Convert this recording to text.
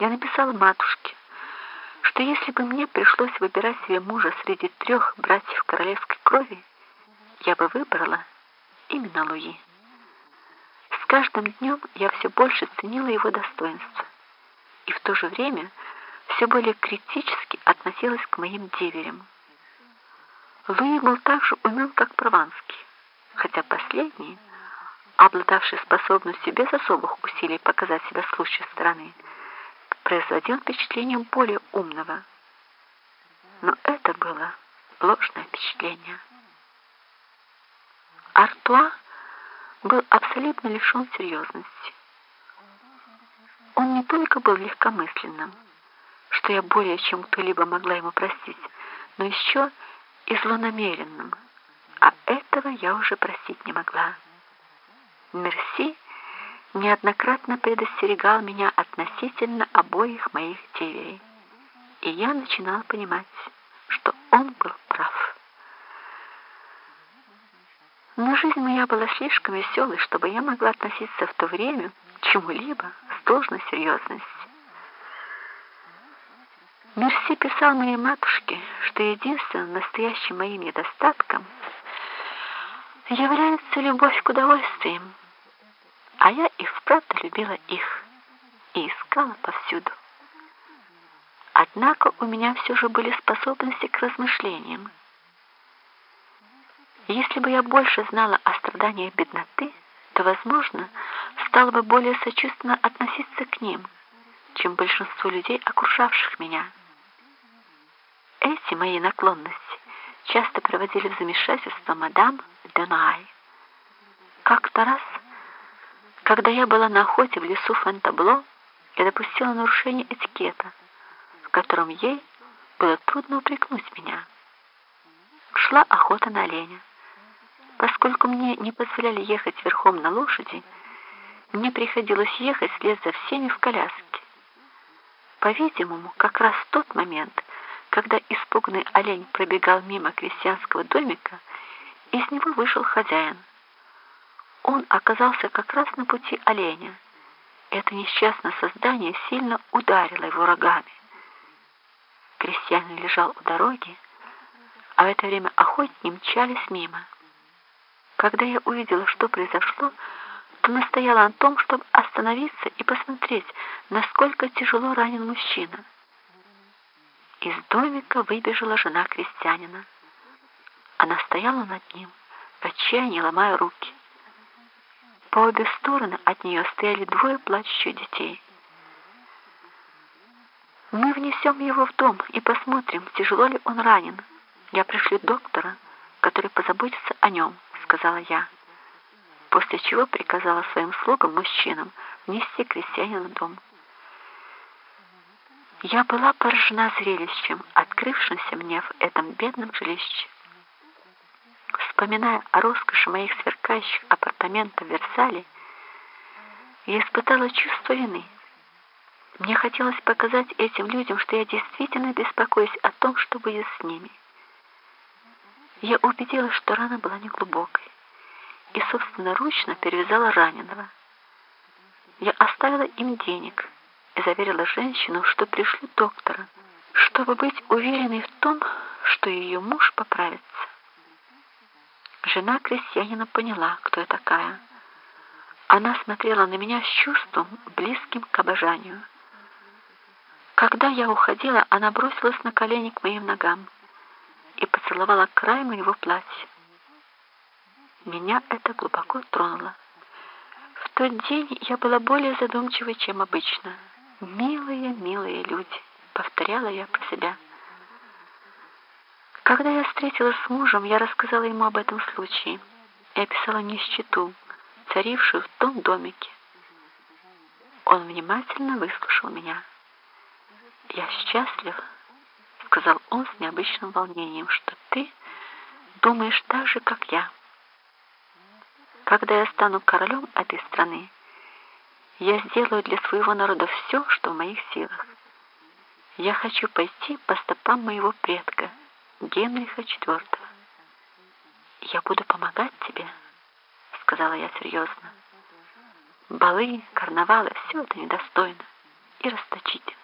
Я написала матушке, что если бы мне пришлось выбирать себе мужа среди трех братьев королевской крови, я бы выбрала именно Луи. С каждым днем я все больше ценила его достоинства и в то же время все более критически относилась к моим деверям. Луи был так же умен, как Прованский, хотя последний, обладавший способностью без особых усилий показать себя с лучшей стороны, производил впечатление более умного. Но это было ложное впечатление. Артуа был абсолютно лишен серьезности. Он не только был легкомысленным, что я более чем кто-либо могла ему простить, но еще и злонамеренным, а этого я уже простить не могла. Мерси неоднократно предостерегал меня относительно обоих моих деверей, и я начинала понимать, что он был прав. Но жизнь моя была слишком веселой, чтобы я могла относиться в то время к чему-либо с должной серьезностью. Мерси писал моей матушке, что единственным настоящим моим недостатком является любовь к удовольствиям, а я и вправду любила их и искала повсюду. Однако у меня все же были способности к размышлениям. Если бы я больше знала о страданиях бедноты, то, возможно, стала бы более сочувственно относиться к ним, чем большинство людей, окружавших меня. Эти мои наклонности часто приводили в замешательство мадам Денай. Как-то раз, когда я была на охоте в лесу Фонтабло, я допустила нарушение этикета, в котором ей было трудно упрекнуть меня. Шла охота на оленя. Поскольку мне не позволяли ехать верхом на лошади, мне приходилось ехать вслед за всеми в коляске. По-видимому, как раз в тот момент, когда испуганный олень пробегал мимо крестьянского домика, из него вышел хозяин. Он оказался как раз на пути оленя. Это несчастное создание сильно ударило его рогами. Крестьянин лежал у дороги, а в это время охотники мчались мимо. Когда я увидела, что произошло, то настояла на том, чтобы остановиться и посмотреть, насколько тяжело ранен мужчина. Из домика выбежала жена крестьянина. Она стояла над ним, в отчаянии ломая руки. По обе стороны от нее стояли двое плачущих детей. «Мы внесем его в дом и посмотрим, тяжело ли он ранен. Я пришлю доктора, который позаботится о нем» сказала я, после чего приказала своим слугам-мужчинам внести крестьянина в дом. Я была поражена зрелищем, открывшимся мне в этом бедном жилище. Вспоминая о роскоши моих сверкающих апартаментов в Версале, я испытала чувство вины. Мне хотелось показать этим людям, что я действительно беспокоюсь о том, что будет с ними. Я убедилась, что рана была неглубокой, и собственноручно перевязала раненого. Я оставила им денег и заверила женщину, что пришлю доктора, чтобы быть уверенной в том, что ее муж поправится. Жена крестьянина поняла, кто я такая. Она смотрела на меня с чувством, близким к обожанию. Когда я уходила, она бросилась на колени к моим ногам и поцеловала край моего платья. Меня это глубоко тронуло. В тот день я была более задумчивой, чем обычно. «Милые, милые люди», — повторяла я про себя. Когда я встретилась с мужем, я рассказала ему об этом случае и описала нищету, царившую в том домике. Он внимательно выслушал меня. «Я счастлив», — сказал он с необычным волнением, «что ты думаешь так же, как я. Когда я стану королем этой страны, я сделаю для своего народа все, что в моих силах. Я хочу пойти по стопам моего предка, Генриха IV. Я буду помогать тебе, сказала я серьезно. Балы, карнавалы, все это недостойно и расточительны.